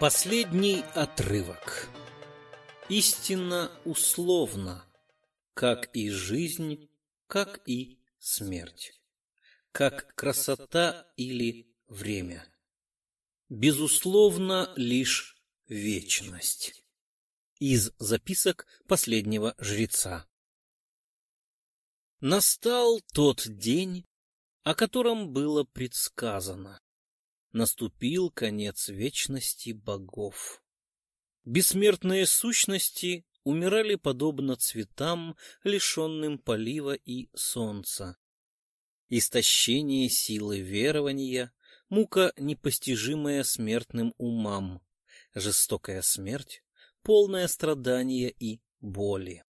Последний отрывок. Истинно условно, как и жизнь, как и смерть, как красота или время. Безусловно, лишь вечность. Из записок последнего жреца. Настал тот день, о котором было предсказано наступил конец вечности богов. Бессмертные сущности умирали подобно цветам, лишенным полива и солнца. Истощение силы верования, мука, непостижимая смертным умам, жестокая смерть, полное страдания и боли.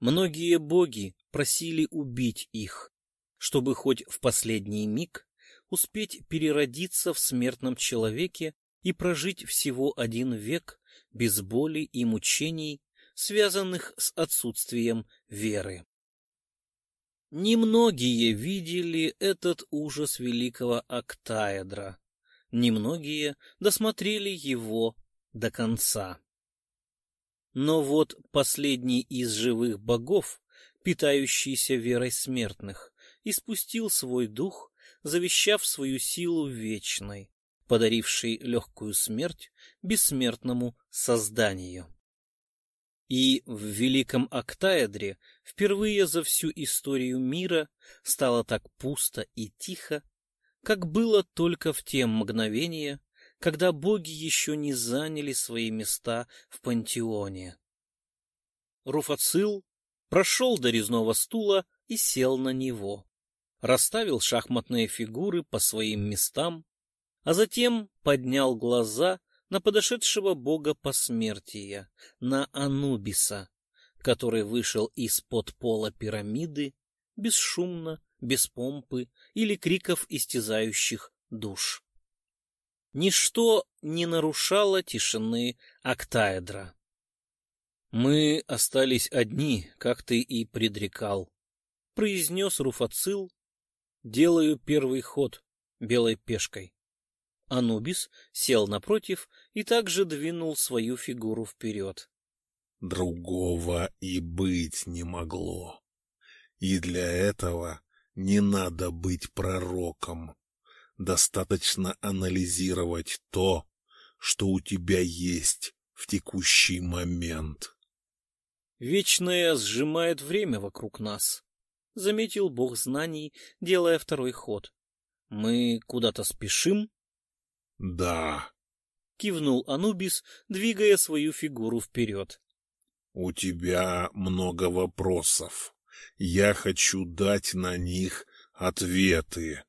Многие боги просили убить их, чтобы хоть в последний миг успеть переродиться в смертном человеке и прожить всего один век без боли и мучений, связанных с отсутствием веры. Немногие видели этот ужас великого Октаэдра, немногие досмотрели его до конца. Но вот последний из живых богов, питающийся верой смертных, испустил свой дух завещав свою силу вечной, подарившей легкую смерть бессмертному созданию. И в Великом Октаэдре впервые за всю историю мира стало так пусто и тихо, как было только в те мгновения, когда боги еще не заняли свои места в пантеоне. Руфацил прошел до резного стула и сел на него расставил шахматные фигуры по своим местам, а затем поднял глаза на подошедшего бога посмертия, на Анубиса, который вышел из-под пола пирамиды бесшумно, без помпы или криков истязающих душ. Ничто не нарушало тишины октаэдра. «Мы остались одни, как ты и предрекал», — произнес Руфацил, Делаю первый ход белой пешкой. Анубис сел напротив и также двинул свою фигуру вперед. Другого и быть не могло. И для этого не надо быть пророком. Достаточно анализировать то, что у тебя есть в текущий момент. Вечное сжимает время вокруг нас заметил бог знаний, делая второй ход. Мы куда-то спешим? Да. Кивнул Анубис, двигая свою фигуру вперед. У тебя много вопросов. Я хочу дать на них ответы.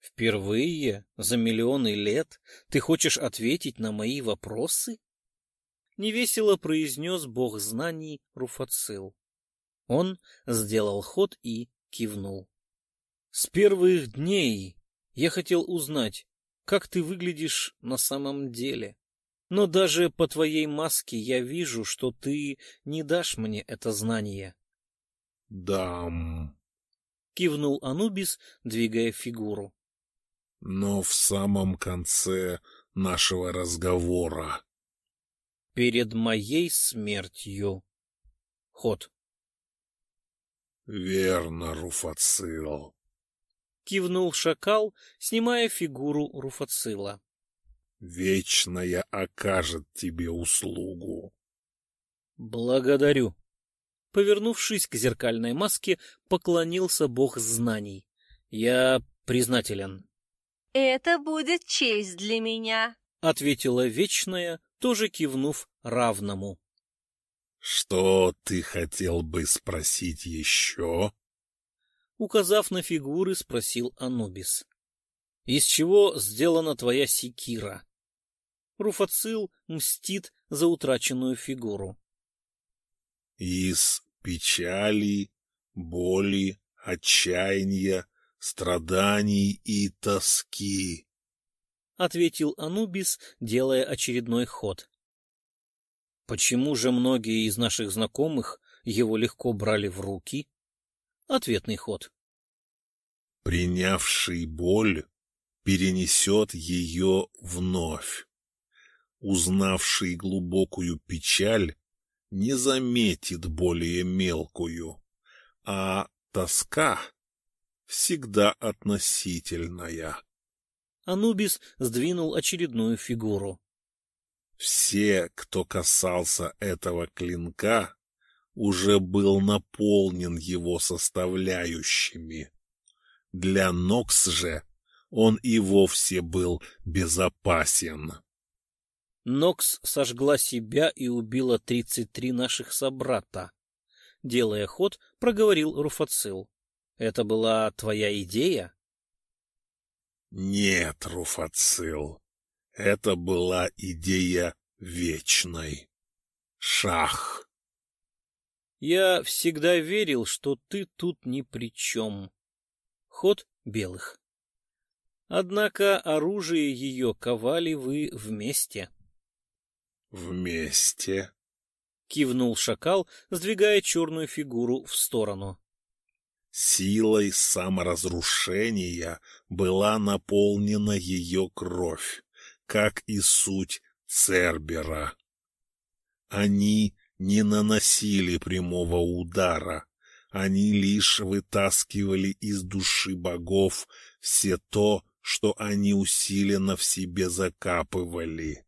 Впервые за миллионы лет ты хочешь ответить на мои вопросы? Невесело произнес бог знаний Руфацил. Он сделал ход и кивнул. С первых дней я хотел узнать, как ты выглядишь на самом деле. Но даже по твоей маске я вижу, что ты не дашь мне это знание. — Дам. — кивнул Анубис, двигая фигуру. — Но в самом конце нашего разговора. — Перед моей смертью. Ход. — Верно, Руфацил. Кивнул шакал, снимая фигуру Руфацила. — Вечная окажет тебе услугу. — Благодарю. Повернувшись к зеркальной маске, поклонился бог знаний. Я признателен. — Это будет честь для меня, — ответила Вечная, тоже кивнув равному. Что ты хотел бы спросить еще? Указав на фигуры, спросил Анубис. Из чего сделана твоя секира? Руфацил мстит за утраченную фигуру. Из печали, боли, отчаяния, страданий и тоски, — ответил Анубис, делая очередной ход. Почему же многие из наших знакомых его легко брали в руки? Ответный ход. Принявший боль перенесет ее вновь. Узнавший глубокую печаль не заметит более мелкую, а тоска всегда относительная. Анубис сдвинул очередную фигуру. Все, кто касался этого клинка, уже был наполнен его составляющими. Для Нокс же он и вовсе был безопасен. Нокс сожгла себя и убила тридцать три наших собрата. Делая ход, проговорил Руфацил. Это была твоя идея? Нет, Руфацил. Это была идея вечной. Шах. Я всегда верил, что ты тут ни при чем. Ход белых. Однако оружие ее ковали вы вместе. Вместе? Кивнул шакал, сдвигая черную фигуру в сторону. Силой саморазрушения была наполнена ее кровь, как и суть Цербера. Они не наносили прямого удара, они лишь вытаскивали из души богов все то, что они усиленно в себе закапывали.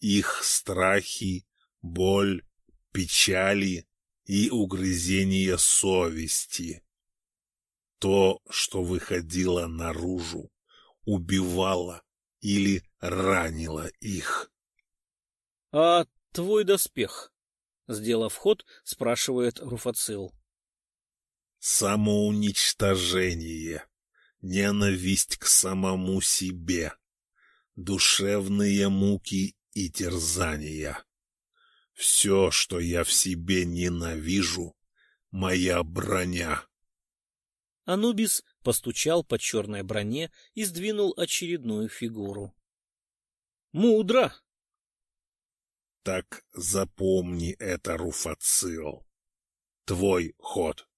Их страхи, боль, печали и угрызения совести. То, что выходило наружу, убивало или ранило их. — А твой доспех? — сделав ход, спрашивает Руфацил. — Самоуничтожение, ненависть к самому себе, душевные муки и терзания. Все, что я в себе ненавижу, моя броня. Анубис постучал по черной броне и сдвинул очередную фигуру. Мудро! Так запомни это, Руфацил. Твой ход.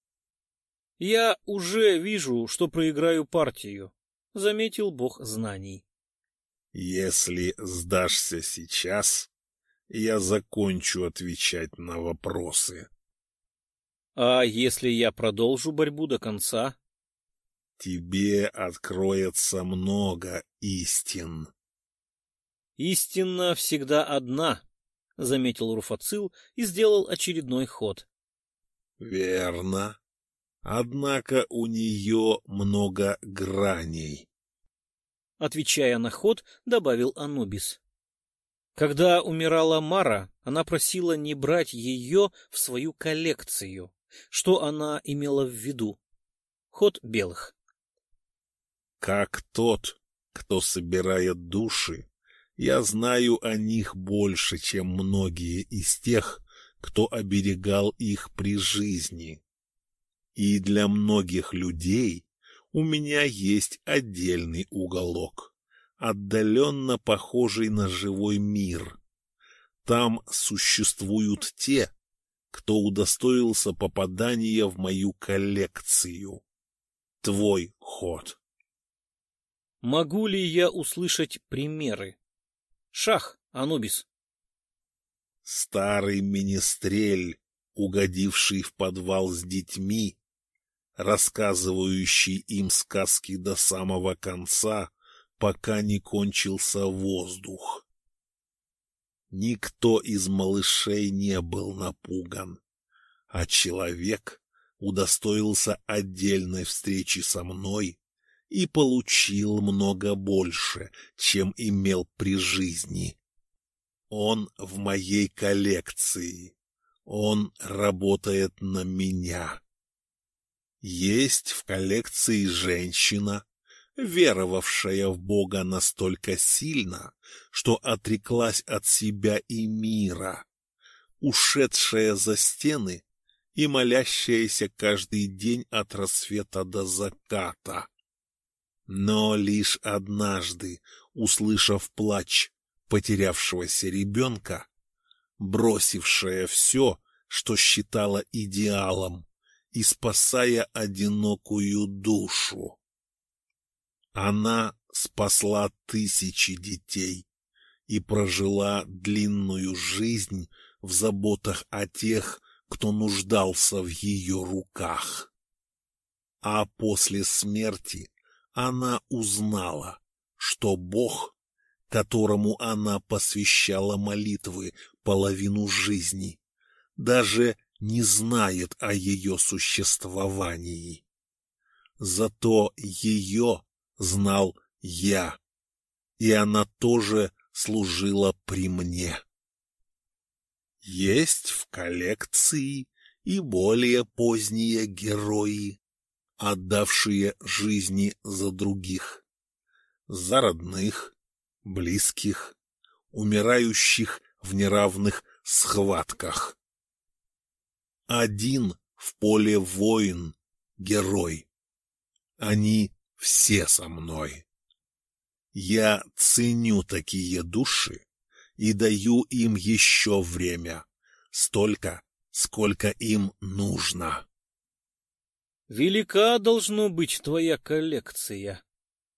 Я уже вижу, что проиграю партию, — заметил бог знаний. Если сдашься сейчас, я закончу отвечать на вопросы. А если я продолжу борьбу до конца? Тебе откроется много истин. Истина всегда одна, — заметил Руфацил и сделал очередной ход. Верно. Однако у нее много граней. Отвечая на ход, добавил Анубис. Когда умирала Мара, она просила не брать ее в свою коллекцию. Что она имела в виду? Ход белых. Как тот, кто собирает души, я знаю о них больше, чем многие из тех, кто оберегал их при жизни. И для многих людей у меня есть отдельный уголок отдаленно похожий на живой мир. Там существуют те, кто удостоился попадания в мою коллекцию. Твой ход. Могу ли я услышать примеры? Шах, Анубис. Старый министрель, угодивший в подвал с детьми, рассказывающий им сказки до самого конца, пока не кончился воздух. Никто из малышей не был напуган, а человек удостоился отдельной встречи со мной и получил много больше, чем имел при жизни. Он в моей коллекции. Он работает на меня. Есть в коллекции женщина, веровавшая в Бога настолько сильно, что отреклась от себя и мира, ушедшая за стены и молящаяся каждый день от рассвета до заката. Но лишь однажды, услышав плач потерявшегося ребенка, бросившая все, что считала идеалом, и спасая одинокую душу. Она спасла тысячи детей и прожила длинную жизнь в заботах о тех, кто нуждался в ее руках. А после смерти она узнала, что Бог, которому она посвящала молитвы половину жизни, даже не знает о ее существовании. Зато ее знал я, и она тоже служила при мне. Есть в коллекции и более поздние герои, отдавшие жизни за других, за родных, близких, умирающих в неравных схватках. Один в поле воин, герой. Они все со мной. Я ценю такие души и даю им еще время, столько, сколько им нужно. Велика должно быть твоя коллекция,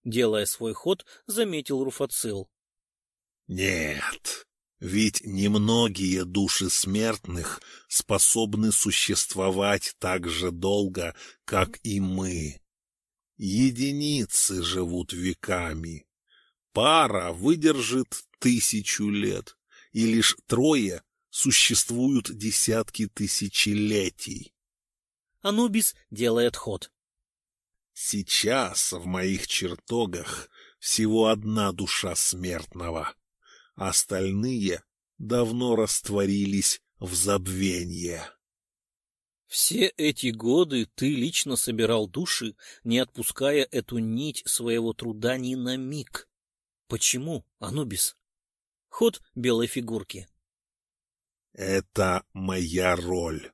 делая свой ход, заметил Руфацил. Нет, ведь немногие души смертных способны существовать так же долго, как и мы. Единицы живут веками. Пара выдержит тысячу лет, и лишь трое существуют десятки тысячелетий. Анубис делает ход. Сейчас в моих чертогах всего одна душа смертного. Остальные давно растворились в забвенье. Все эти годы ты лично собирал души, не отпуская эту нить своего труда ни на миг. Почему, Анубис? Ход белой фигурки. Это моя роль,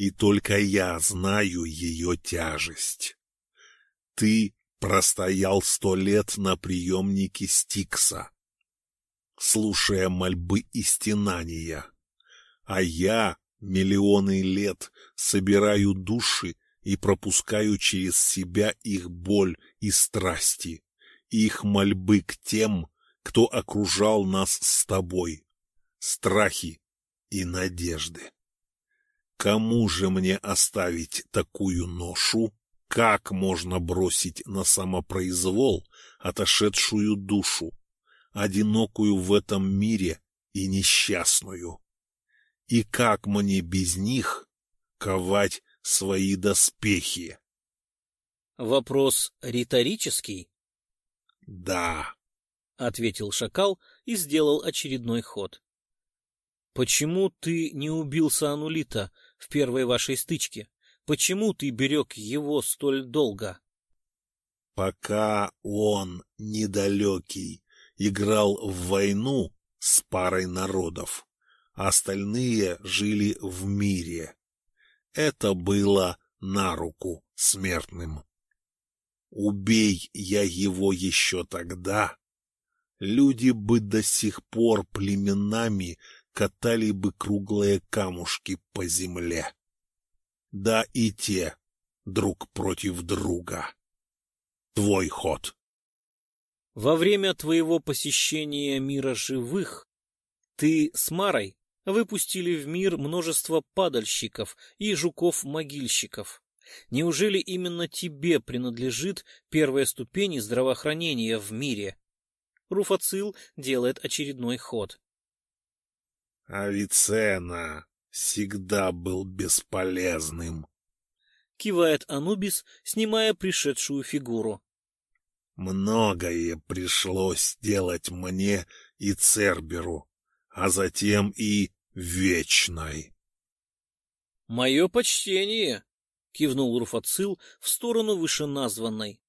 и только я знаю ее тяжесть. Ты простоял сто лет на приемнике Стикса, слушая мольбы и стенания, а я миллионы лет собираю души и пропускаю через себя их боль и страсти, их мольбы к тем, кто окружал нас с тобой, страхи и надежды. Кому же мне оставить такую ношу? Как можно бросить на самопроизвол отошедшую душу, одинокую в этом мире и несчастную? И как мне без них ковать свои доспехи? Вопрос риторический? Да, — ответил шакал и сделал очередной ход. — Почему ты не убил Саанулита в первой вашей стычке? Почему ты берег его столь долго? — Пока он, недалекий, играл в войну с парой народов, остальные жили в мире. Это было на руку смертным. Убей я его еще тогда, люди бы до сих пор племенами катали бы круглые камушки по земле. Да и те друг против друга. Твой ход. Во время твоего посещения мира живых ты с Марой выпустили в мир множество падальщиков и жуков-могильщиков. Неужели именно тебе принадлежит первая ступень здравоохранения в мире? Руфацил делает очередной ход. Авицена всегда был бесполезным. Кивает Анубис, снимая пришедшую фигуру. Многое пришлось делать мне и Церберу, а затем и Вечной. Мое почтение, — кивнул Руфацил в сторону вышеназванной,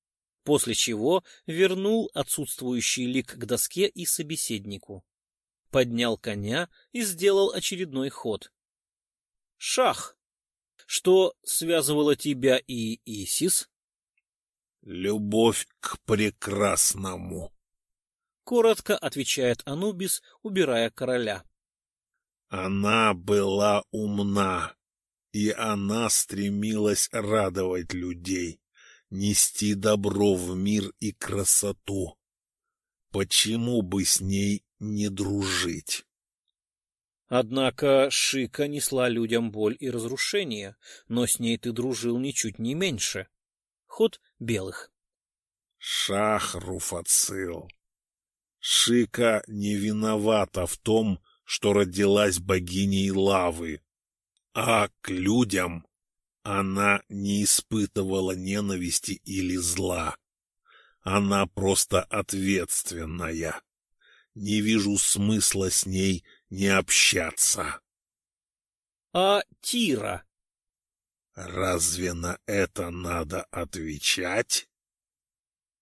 после чего вернул отсутствующий лик к доске и собеседнику. Поднял коня и сделал очередной ход. «Шах! Что связывало тебя и Исис?» «Любовь к прекрасному», — коротко отвечает Анубис, убирая короля. «Она была умна, и она стремилась радовать людей, нести добро в мир и красоту. Почему бы с ней не дружить? Однако Шика несла людям боль и разрушение, но с ней ты дружил ничуть не меньше. Ход белых. Шах Руфацил. Шика не виновата в том, что родилась богиней лавы, а к людям она не испытывала ненависти или зла. Она просто ответственная. Не вижу смысла с ней не общаться. А Тира? Разве на это надо отвечать?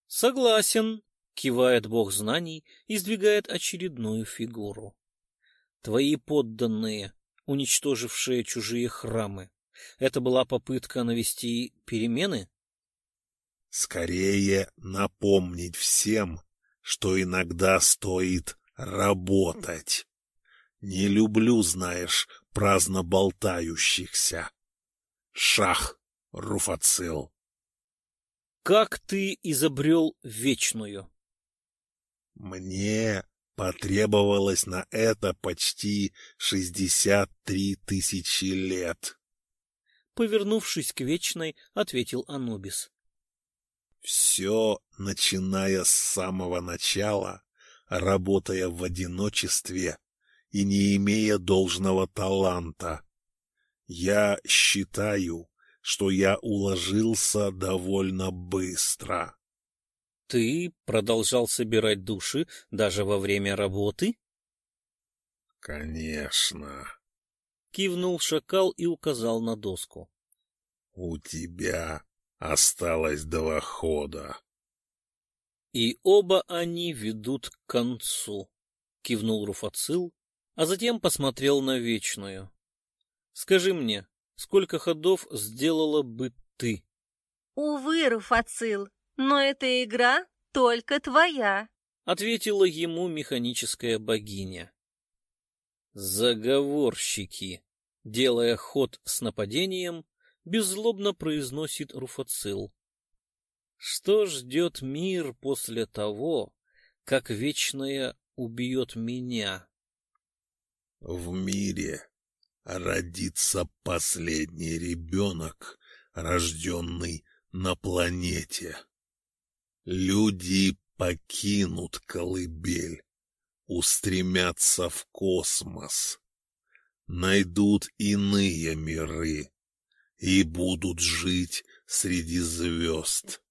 Согласен, кивает бог знаний и сдвигает очередную фигуру. Твои подданные, уничтожившие чужие храмы, это была попытка навести перемены? Скорее напомнить всем, что иногда стоит работать. Не люблю, знаешь, праздно болтающихся. Шах, Руфацил. Как ты изобрел вечную? Мне потребовалось на это почти шестьдесят три тысячи лет. Повернувшись к вечной, ответил Анубис. Все, начиная с самого начала, работая в одиночестве, и не имея должного таланта. Я считаю, что я уложился довольно быстро. Ты продолжал собирать души даже во время работы? Конечно. Кивнул шакал и указал на доску. У тебя осталось два хода. И оба они ведут к концу, кивнул Руфацил а затем посмотрел на Вечную. «Скажи мне, сколько ходов сделала бы ты?» «Увы, Руфацил, но эта игра только твоя», — ответила ему механическая богиня. «Заговорщики!» — делая ход с нападением, беззлобно произносит Руфацил. «Что ждет мир после того, как Вечная убьет меня?» В мире родится последний ребенок, рожденный на планете. Люди покинут колыбель, устремятся в космос, найдут иные миры и будут жить среди звезд,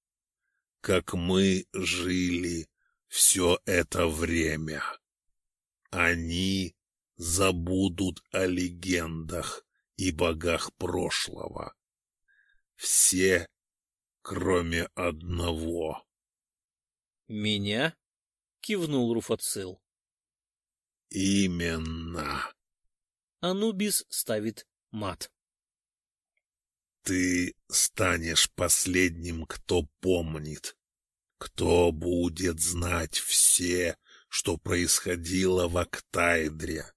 как мы жили все это время. Они забудут о легендах и богах прошлого. Все, кроме одного. «Меня?» — кивнул Руфацил. «Именно». Анубис ставит мат. «Ты станешь последним, кто помнит, кто будет знать все, что происходило в Октайдре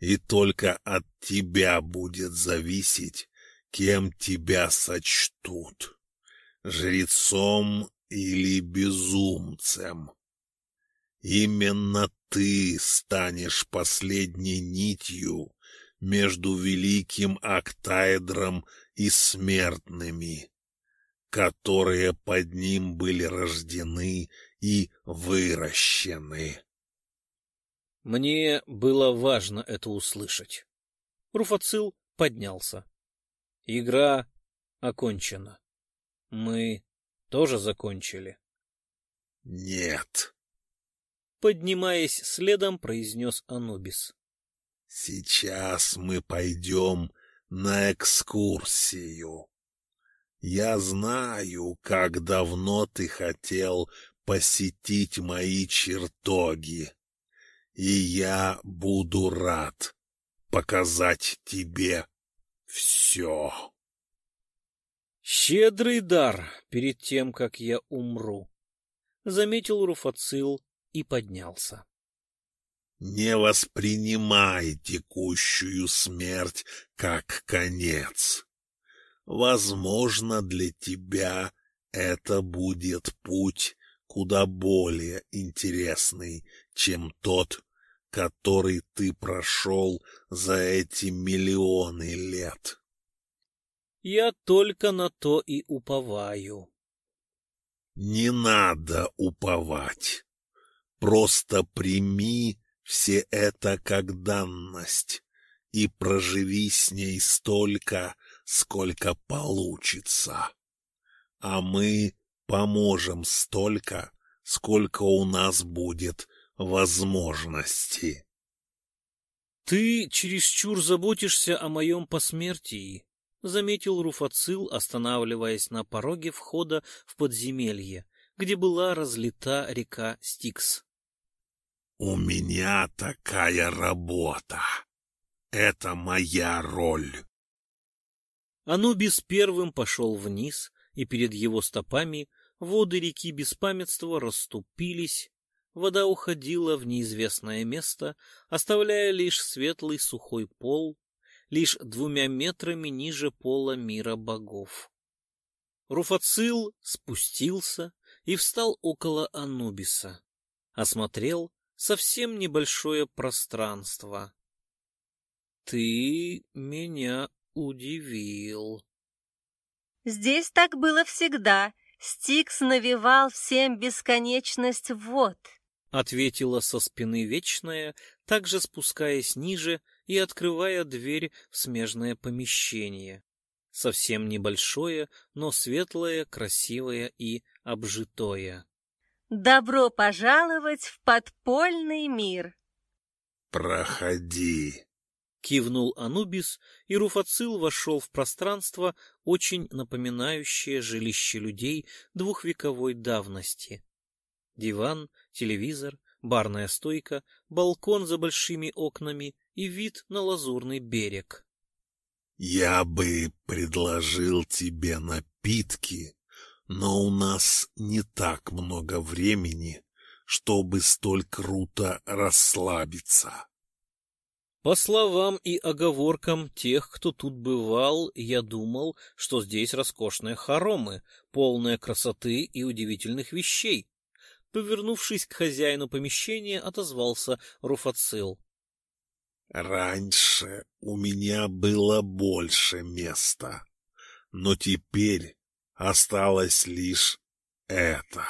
и только от тебя будет зависеть, кем тебя сочтут — жрецом или безумцем. Именно ты станешь последней нитью между великим Октаэдром и смертными, которые под ним были рождены и выращены. Мне было важно это услышать. Руфацил поднялся. Игра окончена. Мы тоже закончили. Нет. Поднимаясь следом, произнес Анубис. Сейчас мы пойдем на экскурсию. Я знаю, как давно ты хотел посетить мои чертоги и я буду рад показать тебе все. Щедрый дар перед тем, как я умру, — заметил Руфацил и поднялся. Не воспринимай текущую смерть как конец. Возможно, для тебя это будет путь куда более интересный, чем тот, который ты прошел за эти миллионы лет. Я только на то и уповаю. Не надо уповать. Просто прими все это как данность и проживи с ней столько, сколько получится. А мы поможем столько, сколько у нас будет возможности. Ты чересчур заботишься о моем посмертии, — заметил Руфацил, останавливаясь на пороге входа в подземелье, где была разлита река Стикс. «У меня такая работа. Это моя роль». Анубис первым пошел вниз, и перед его стопами воды реки беспамятства расступились, вода уходила в неизвестное место, оставляя лишь светлый сухой пол, лишь двумя метрами ниже пола мира богов. Руфацил спустился и встал около Анубиса, осмотрел совсем небольшое пространство. — Ты меня удивил. Здесь так было всегда. Стикс навевал всем бесконечность вод. — ответила со спины Вечная, также спускаясь ниже и открывая дверь в смежное помещение. Совсем небольшое, но светлое, красивое и обжитое. «Добро пожаловать в подпольный мир!» «Проходи!» — кивнул Анубис, и Руфацил вошел в пространство, очень напоминающее жилище людей двухвековой давности. Диван, телевизор, барная стойка, балкон за большими окнами и вид на лазурный берег. «Я бы предложил тебе напитки, но у нас не так много времени, чтобы столь круто расслабиться». По словам и оговоркам тех, кто тут бывал, я думал, что здесь роскошные хоромы, полные красоты и удивительных вещей. Повернувшись к хозяину помещения, отозвался Руфацил. «Раньше у меня было больше места, но теперь осталось лишь это.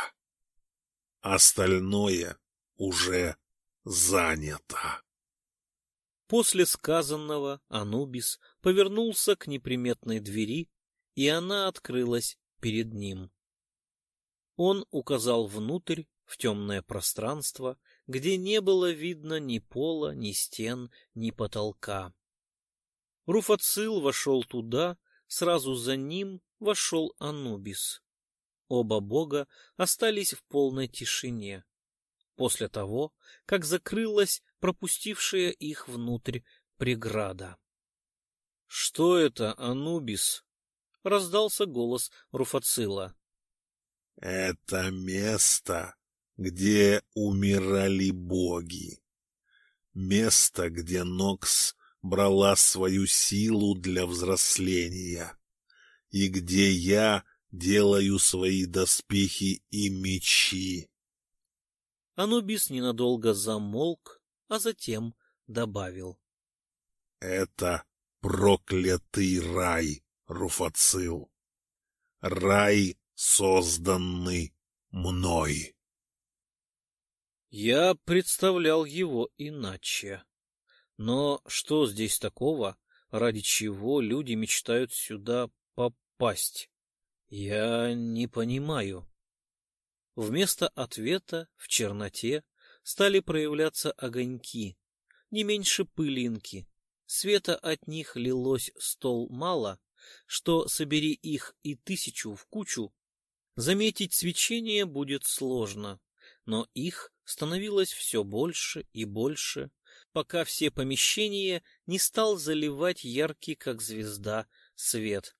Остальное уже занято». После сказанного Анубис повернулся к неприметной двери, и она открылась перед ним. Он указал внутрь, в темное пространство, где не было видно ни пола, ни стен, ни потолка. Руфацил вошел туда, сразу за ним вошел Анубис. Оба бога остались в полной тишине. После того, как закрылась пропустившая их внутрь преграда. — Что это, Анубис? — раздался голос Руфацила. — Это место, где умирали боги. Место, где Нокс брала свою силу для взросления, и где я делаю свои доспехи и мечи. Анубис ненадолго замолк, а затем добавил. — Это проклятый рай, Руфацил. Рай, созданный мной. Я представлял его иначе. Но что здесь такого, ради чего люди мечтают сюда попасть? Я не понимаю. Вместо ответа в черноте стали проявляться огоньки, не меньше пылинки. Света от них лилось стол мало, что, собери их и тысячу в кучу, заметить свечение будет сложно, но их становилось все больше и больше, пока все помещения не стал заливать яркий, как звезда, свет.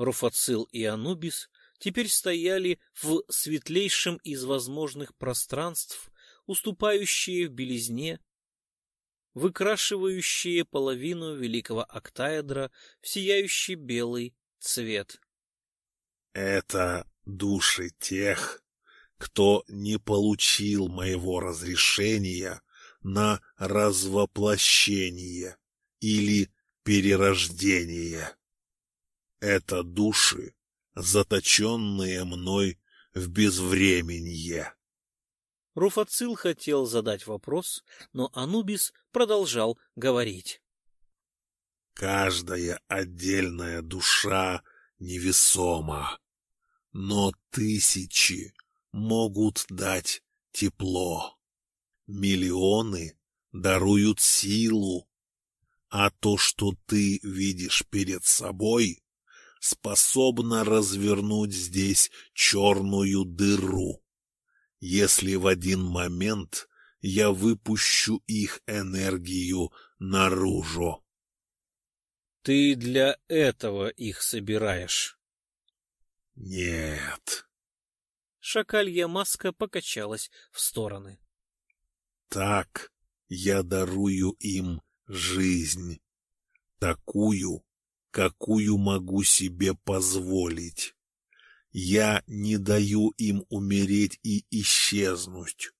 Руфацил и Анубис теперь стояли в светлейшем из возможных пространств, уступающие в белизне выкрашивающие половину великого октаэдра в сияющий белый цвет. Это души тех, кто не получил моего разрешения на развоплощение или перерождение. Это души, заточенные мной в безвременье. Руфацил хотел задать вопрос, но Анубис продолжал говорить. Каждая отдельная душа невесома, но тысячи могут дать тепло. Миллионы даруют силу, а то, что ты видишь перед собой, способно развернуть здесь черную дыру. Если в один момент я выпущу их энергию наружу. Ты для этого их собираешь? Нет. Шакалья маска покачалась в стороны. Так я дарую им жизнь, такую, какую могу себе позволить. Я не даю им умереть и исчезнуть.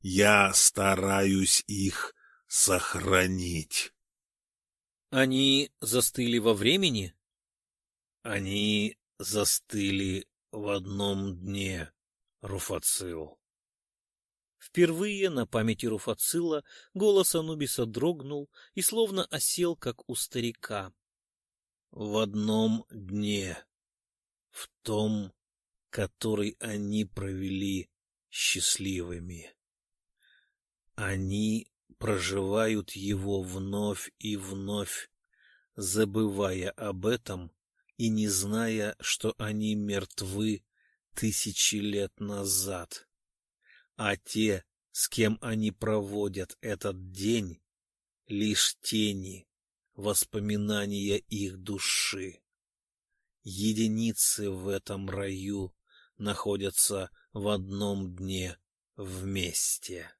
Я стараюсь их сохранить. Они застыли во времени? Они застыли в одном дне, Руфацил. Впервые на памяти Руфацила голос Анубиса дрогнул и словно осел, как у старика. В одном дне, в том, который они провели счастливыми. Они проживают его вновь и вновь, забывая об этом и не зная, что они мертвы тысячи лет назад. А те, с кем они проводят этот день, лишь тени, воспоминания их души. Единицы в этом раю находятся в одном дне вместе.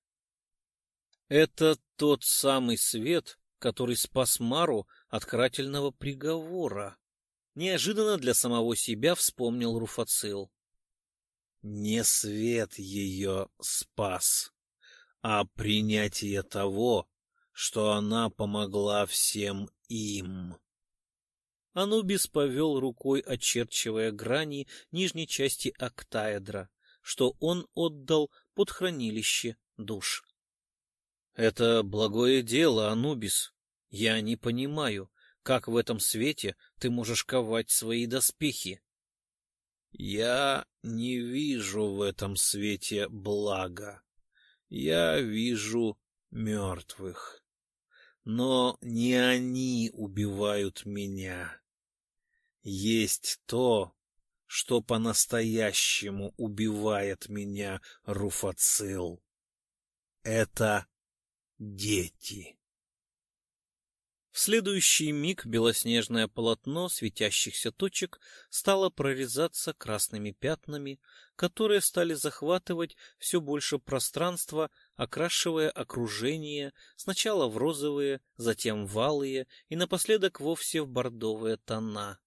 Это тот самый свет, который спас Мару от крательного приговора. Неожиданно для самого себя вспомнил Руфацил. Не свет ее спас, а принятие того, что она помогла всем им. Анубис повел рукой, очерчивая грани нижней части октаэдра, что он отдал под хранилище душ. Это благое дело, Анубис. Я не понимаю, как в этом свете ты можешь ковать свои доспехи. Я не вижу в этом свете блага. Я вижу мертвых. Но не они убивают меня. Есть то, что по-настоящему убивает меня, Руфацил. Это дети. В следующий миг белоснежное полотно светящихся точек стало прорезаться красными пятнами, которые стали захватывать все больше пространства, окрашивая окружение сначала в розовые, затем в алые и напоследок вовсе в бордовые тона.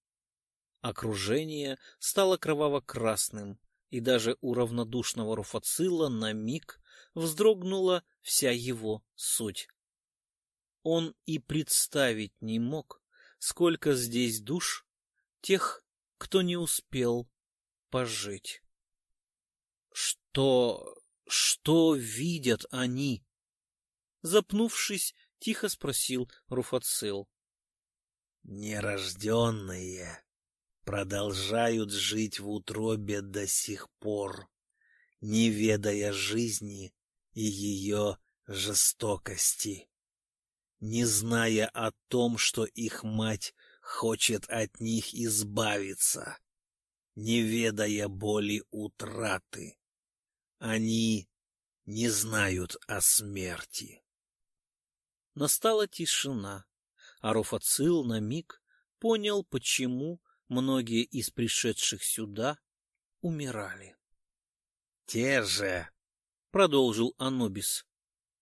Окружение стало кроваво-красным, и даже у равнодушного Руфацила на миг вздрогнула вся его суть. Он и представить не мог, сколько здесь душ тех, кто не успел пожить. Что... что видят они? Запнувшись, тихо спросил Руфацил. Нерожденные продолжают жить в утробе до сих пор, не ведая жизни и ее жестокости, не зная о том, что их мать хочет от них избавиться, не ведая боли утраты. Они не знают о смерти. Настала тишина, а Руфацил на миг понял, почему многие из пришедших сюда умирали. Те же, продолжил Анубис,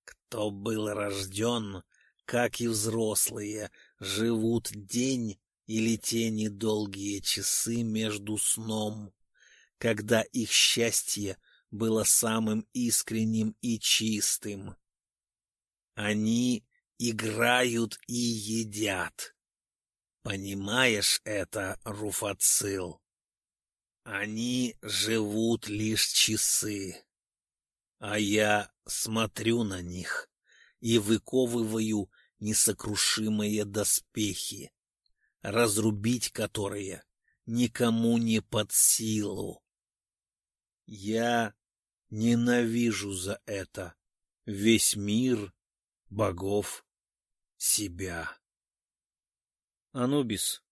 кто был рожден, как и взрослые, живут день или те недолгие часы между сном, когда их счастье было самым искренним и чистым. Они играют и едят. Понимаешь это, Руфацил? Они живут лишь часы, а я смотрю на них и выковываю несокрушимые доспехи, разрубить которые никому не под силу. Я ненавижу за это весь мир, богов, себя. Анубис.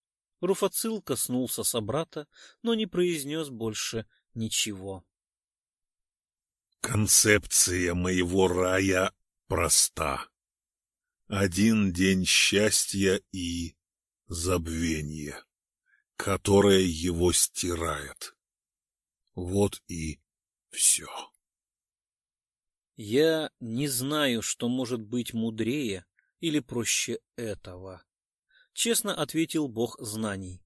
Руфацил коснулся собрата, но не произнес больше ничего. Концепция моего рая проста. Один день счастья и забвения, которое его стирает. Вот и все. Я не знаю, что может быть мудрее или проще этого. Честно ответил бог знаний.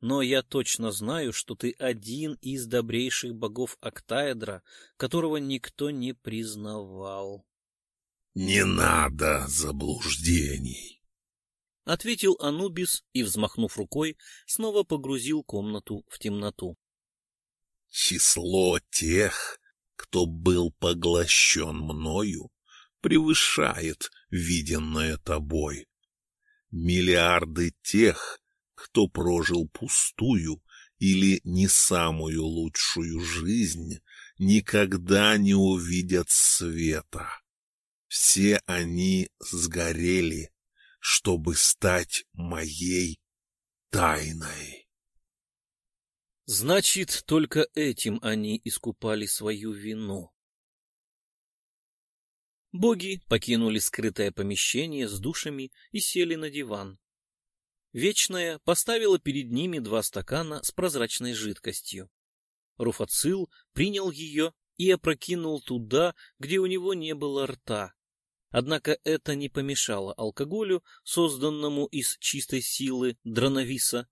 Но я точно знаю, что ты один из добрейших богов Октаэдра, которого никто не признавал. — Не надо заблуждений, — ответил Анубис и, взмахнув рукой, снова погрузил комнату в темноту. — Число тех, кто был поглощен мною, превышает виденное тобой. Миллиарды тех, кто прожил пустую или не самую лучшую жизнь, никогда не увидят света. Все они сгорели, чтобы стать моей тайной. Значит, только этим они искупали свою вину. Боги покинули скрытое помещение с душами и сели на диван. Вечная поставила перед ними два стакана с прозрачной жидкостью. Руфацил принял ее и опрокинул туда, где у него не было рта. Однако это не помешало алкоголю, созданному из чистой силы Дроновиса,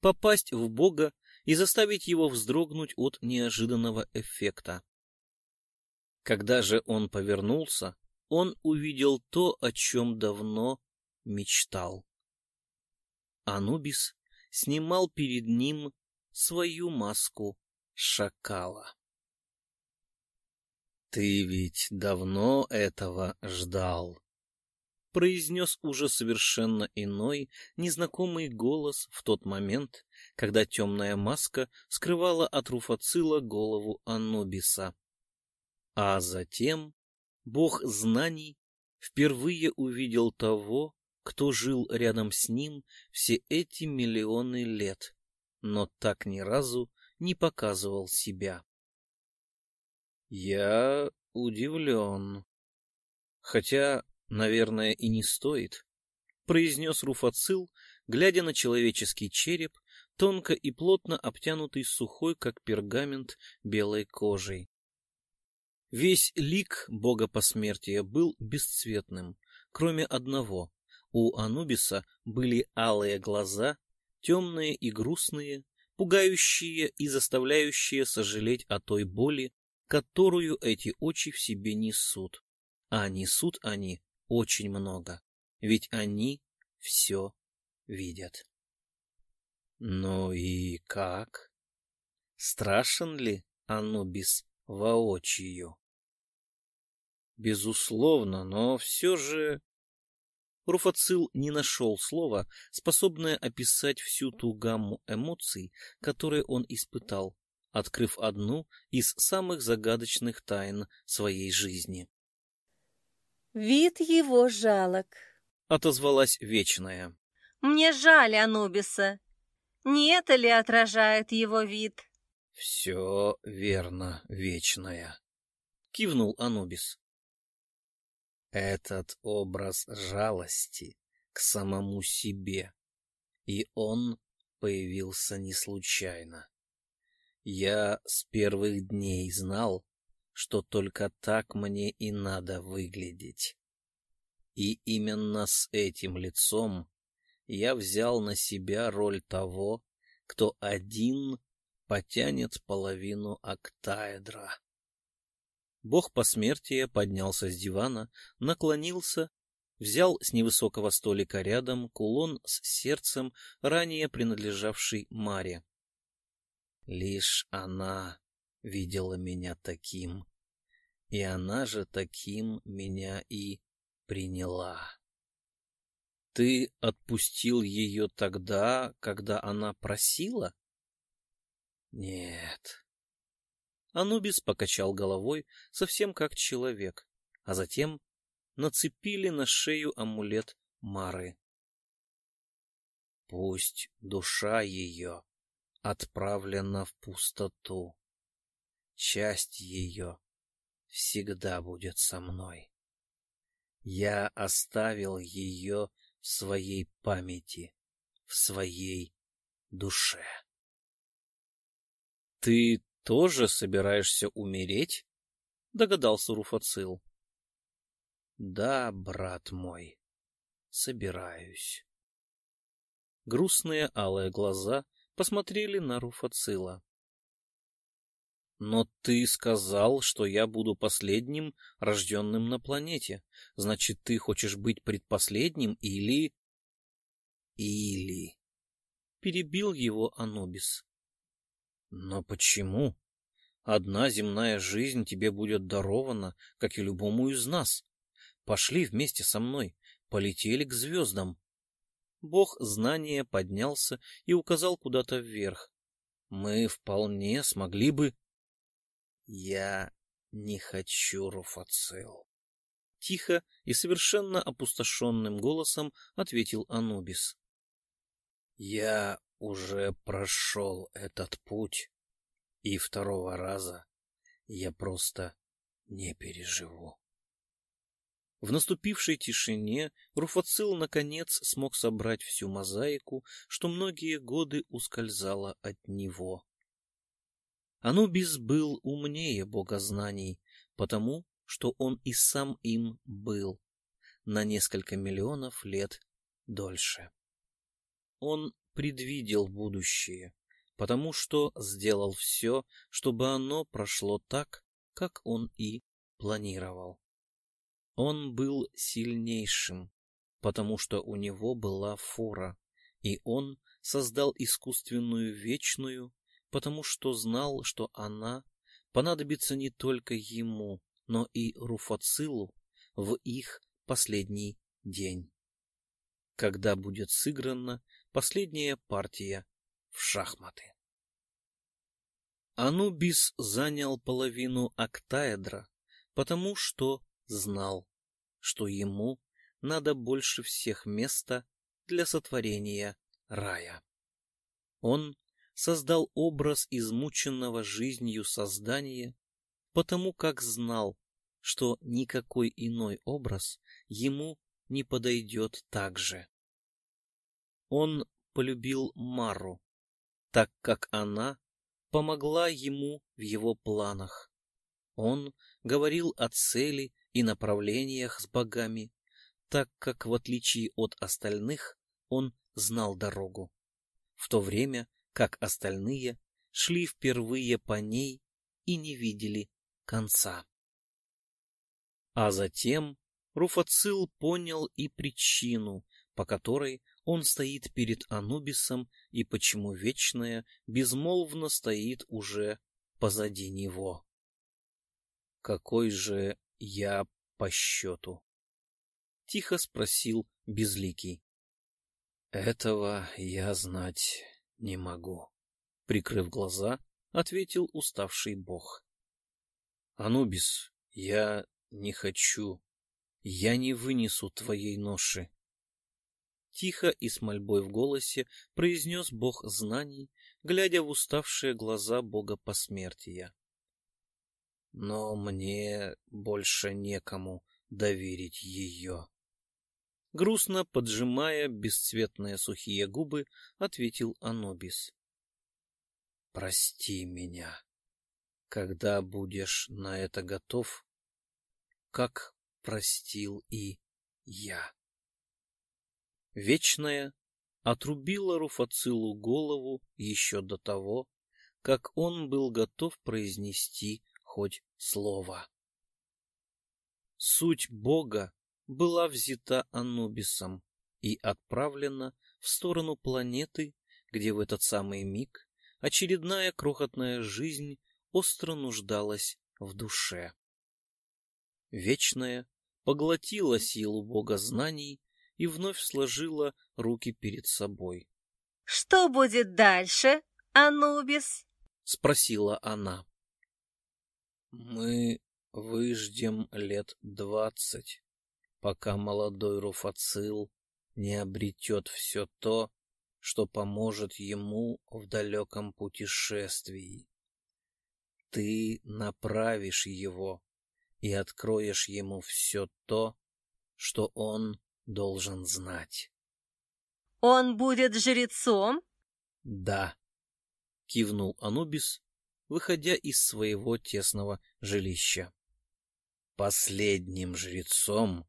попасть в бога и заставить его вздрогнуть от неожиданного эффекта. Когда же он повернулся, он увидел то, о чем давно мечтал. Анубис снимал перед ним свою маску шакала. «Ты ведь давно этого ждал», — произнес уже совершенно иной, незнакомый голос в тот момент, когда темная маска скрывала от Руфацила голову Анубиса. А затем бог знаний впервые увидел того, кто жил рядом с ним все эти миллионы лет, но так ни разу не показывал себя. Я удивлен. Хотя, наверное, и не стоит, произнес Руфацил, глядя на человеческий череп, тонко и плотно обтянутый сухой, как пергамент, белой кожей. Весь лик бога посмертия был бесцветным, кроме одного у Анубиса были алые глаза, темные и грустные, пугающие и заставляющие сожалеть о той боли, которую эти очи в себе несут. А несут они очень много, ведь они все видят. Ну и как? Страшен ли Анубис воочию? Безусловно, но все же Руфацил не нашел слова, способное описать всю ту гамму эмоций, которые он испытал, открыв одну из самых загадочных тайн своей жизни. «Вид его жалок», — отозвалась Вечная. «Мне жаль Анубиса. Не это ли отражает его вид?» «Все верно, Вечная», — кивнул Анубис. Этот образ жалости к самому себе, и он появился не случайно. Я с первых дней знал, что только так мне и надо выглядеть. И именно с этим лицом я взял на себя роль того, кто один потянет половину октаэдра. Бог посмертия поднялся с дивана, наклонился, взял с невысокого столика рядом кулон с сердцем, ранее принадлежавший Маре. Лишь она видела меня таким, и она же таким меня и приняла. Ты отпустил ее тогда, когда она просила? Нет. Анубис покачал головой, совсем как человек, а затем нацепили на шею амулет Мары. Пусть душа ее отправлена в пустоту. Часть ее всегда будет со мной. Я оставил ее в своей памяти, в своей душе. — Ты тоже собираешься умереть? — догадался Руфацил. — Да, брат мой, собираюсь. Грустные алые глаза посмотрели на Руфацила. Но ты сказал, что я буду последним, рожденным на планете. Значит, ты хочешь быть предпоследним или... Или... Перебил его Анубис. Но почему? Одна земная жизнь тебе будет дарована, как и любому из нас. Пошли вместе со мной, полетели к звездам. Бог знания поднялся и указал куда-то вверх. Мы вполне смогли бы... Я не хочу, Руфацил. Тихо и совершенно опустошенным голосом ответил Анубис. Я уже прошел этот путь, и второго раза я просто не переживу. В наступившей тишине Руфацил наконец смог собрать всю мозаику, что многие годы ускользала от него. Анубис был умнее богознаний, потому что он и сам им был на несколько миллионов лет дольше. Он предвидел будущее, потому что сделал все, чтобы оно прошло так, как он и планировал. Он был сильнейшим, потому что у него была фора, и он создал искусственную вечную потому что знал, что она понадобится не только ему, но и Руфацилу в их последний день, когда будет сыграна последняя партия в шахматы. Анубис занял половину октаэдра, потому что знал, что ему надо больше всех места для сотворения рая. Он создал образ измученного жизнью создания, потому как знал, что никакой иной образ ему не подойдет так же. Он полюбил Мару, так как она помогла ему в его планах. Он говорил о цели и направлениях с богами, так как, в отличие от остальных, он знал дорогу, в то время как остальные, шли впервые по ней и не видели конца. А затем Руфацил понял и причину, по которой он стоит перед Анубисом и почему Вечная безмолвно стоит уже позади него. «Какой же я по счету?» — тихо спросил Безликий. «Этого я знать не могу. Прикрыв глаза, ответил уставший бог. Анубис, я не хочу. Я не вынесу твоей ноши. Тихо и с мольбой в голосе произнес бог знаний, глядя в уставшие глаза бога посмертия. Но мне больше некому доверить ее. Грустно поджимая бесцветные сухие губы, ответил Анубис. «Прости меня, когда будешь на это готов, как простил и я. Вечная отрубила Руфацилу голову еще до того, как он был готов произнести хоть слово. Суть Бога была взята Анубисом и отправлена в сторону планеты, где в этот самый миг очередная крохотная жизнь остро нуждалась в душе. Вечная поглотила силу Бога знаний и вновь сложила руки перед собой. — Что будет дальше, Анубис? — спросила она. — Мы выждем лет двадцать, пока молодой Руфацил не обретет все то, что поможет ему в далеком путешествии. Ты направишь его и откроешь ему все то, что он должен знать. Он будет жрецом? Да, кивнул Анубис, выходя из своего тесного жилища. Последним жрецом,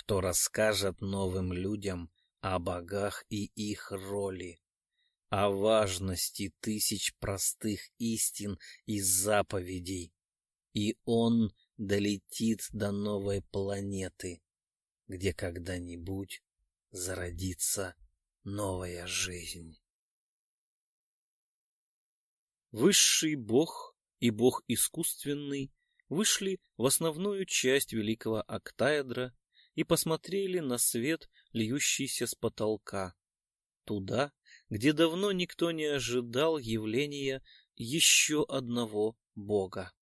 кто расскажет новым людям о богах и их роли, о важности тысяч простых истин и заповедей, и он долетит до новой планеты, где когда-нибудь зародится новая жизнь. Высший бог и бог искусственный вышли в основную часть великого октаэдра и посмотрели на свет, льющийся с потолка, туда, где давно никто не ожидал явления еще одного бога.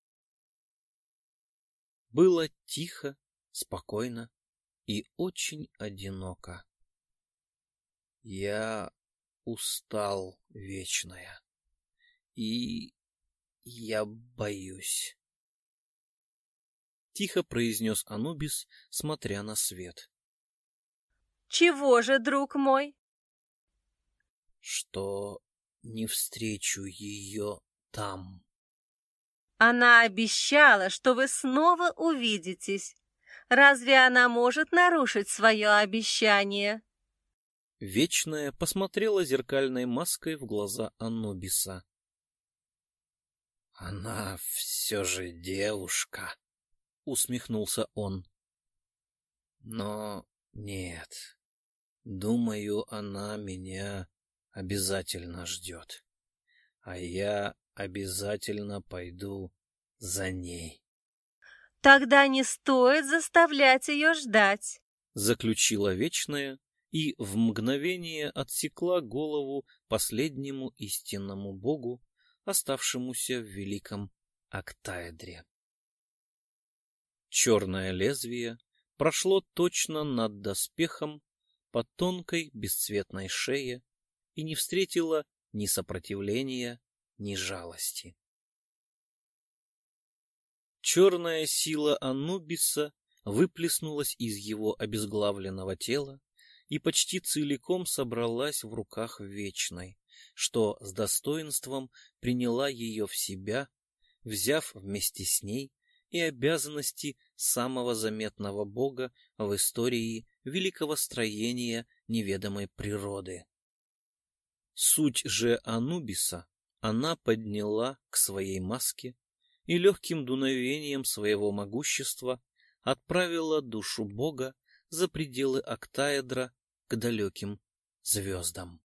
Было тихо, спокойно и очень одиноко. Я устал, вечная, и я боюсь. Тихо произнес Анубис, смотря на свет. Чего же, друг мой? Что не встречу ее там. Она обещала, что вы снова увидитесь. Разве она может нарушить свое обещание? Вечная посмотрела зеркальной маской в глаза Анубиса. Она все же девушка, усмехнулся он. Но нет, думаю, она меня обязательно ждет. А я обязательно пойду за ней. Тогда не стоит заставлять ее ждать, заключила Вечная и в мгновение отсекла голову последнему истинному богу, оставшемуся в великом октаэдре. Черное лезвие прошло точно над доспехом по тонкой бесцветной шее и не встретило ни сопротивления, ни жалости. Черная сила Анубиса выплеснулась из его обезглавленного тела и почти целиком собралась в руках Вечной, что с достоинством приняла ее в себя, взяв вместе с ней и обязанности самого заметного бога в истории великого строения неведомой природы. Суть же Анубиса она подняла к своей маске и легким дуновением своего могущества отправила душу Бога за пределы октаэдра к далеким звездам.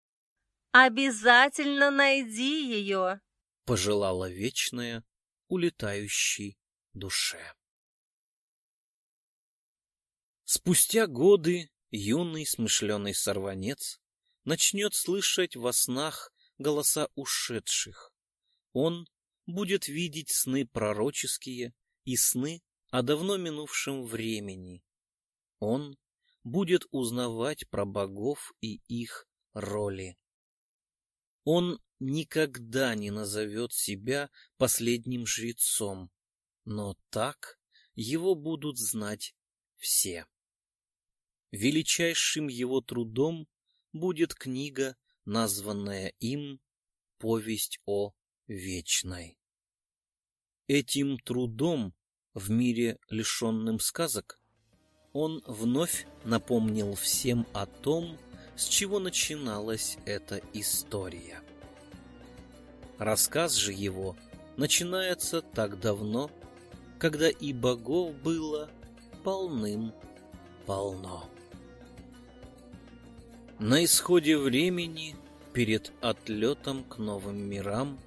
«Обязательно найди ее!» — пожелала вечная улетающей душе. Спустя годы юный смышленый сорванец начнет слышать во снах голоса ушедших. Он будет видеть сны пророческие и сны о давно минувшем времени. Он будет узнавать про богов и их роли. Он никогда не назовет себя последним жрецом, но так его будут знать все. Величайшим его трудом будет книга, названная им «Повесть о вечной». Этим трудом в мире, лишенным сказок, он вновь напомнил всем о том, с чего начиналась эта история. Рассказ же его начинается так давно, когда и богов было полным-полно. На исходе времени, перед отлетом к новым мирам,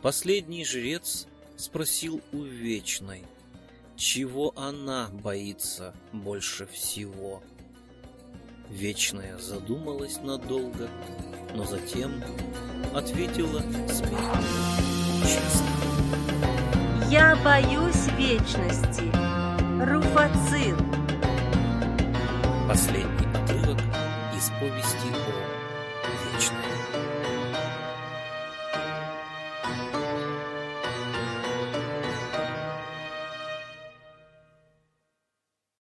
последний жрец спросил у Вечной, чего она боится больше всего. Вечная задумалась надолго, но затем ответила смехом честно. Я боюсь вечности. Руфацил. Последний отрывок из повести